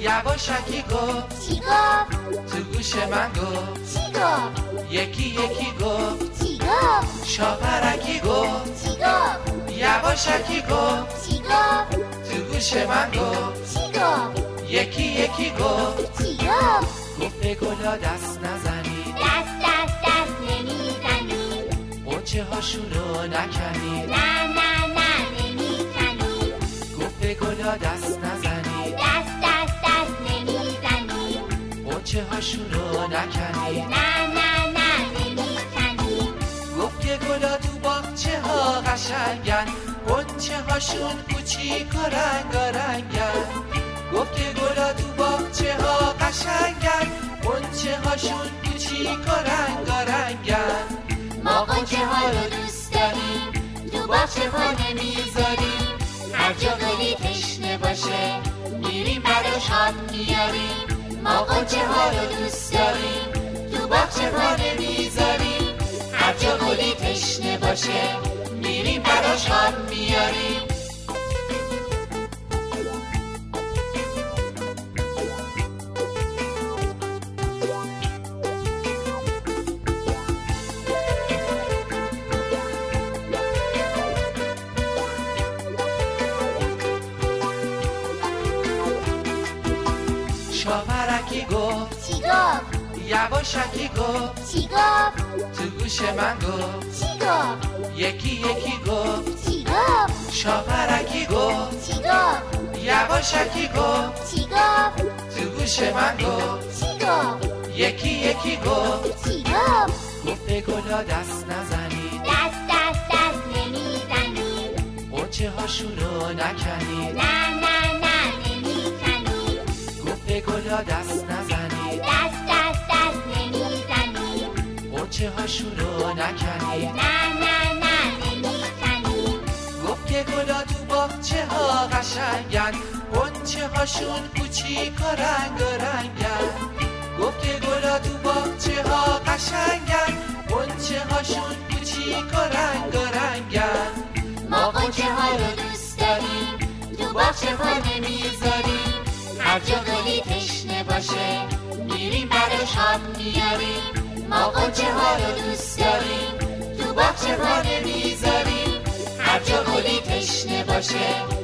یواشکی گفت. چی گفت؟ تو گوش من گفت. چی گفت؟ یکی یکی گفت. چی گفت؟ شاپرکی گفت. چی گفت؟ یواشکی گفت. چی گفت؟ تو گوش من گفت. چی گفت؟ یکی یکی گفت. چی گفت؟ گفت به گلا دست نزنید دست دست دست نمی‌زنی. قنچه هاشونو نکنید نه نه گفت به گلا دست نزنید دست دست دست نمی‌زنی. قنچه هاشونو نکنید نه نه نه نمی‌زنی. گفت که گلا تو باغچه ها قشنگن. قنچه هاشون کوچیک و رنگارنگن گفت که گلا تو باغچه ها قشنگن. قنچه هاشون کوچیک و رنگارنگن ما قنچه ها رو دوست داریم. تو باغچه ها نمی‌ذاریم. هر جا آب میاریم ما قنچه ها رو دوست داریم تو باغچه ها نمی‌ذاریم هر جا گلی تشنه باشه میریم براش آب میاریم چی گفت یواشکی گفت چی گفت تو گوش من گفت چی گفت یکی یکی گفت چی گفت شاپرکی گفت چی گفت یواشکی گفت چی گفت تو گوش من گفت چی گفت یکی یکی گفت چی گفت گفت به گلا دست نزنید دست دست دست نمی‌زنی قنچه هاشونو نکنید نه نه نه نمی‌زنی گفت به گلا دست قنچه هاشونو نکنید نه نه نه نمی‌زنی گفت که گلا تو باغچه ها قشنگن. قنچه هاشون کوچیک و رنگ و رنگن. گفت که گلا تو باغچه ها قشنگن. قنچه هاشون کوچیک و رنگ و رنگن. ما قنچه ها رو دوست داریم تو باغچه ها نمی‌ذاریم. هر جا گلی تشنه باشه میریم براش آب میاریم ما قنچه ها رو دوست داریم تو باغچه ها نمی‌ذاریم. هر جا گلی تشنه باشه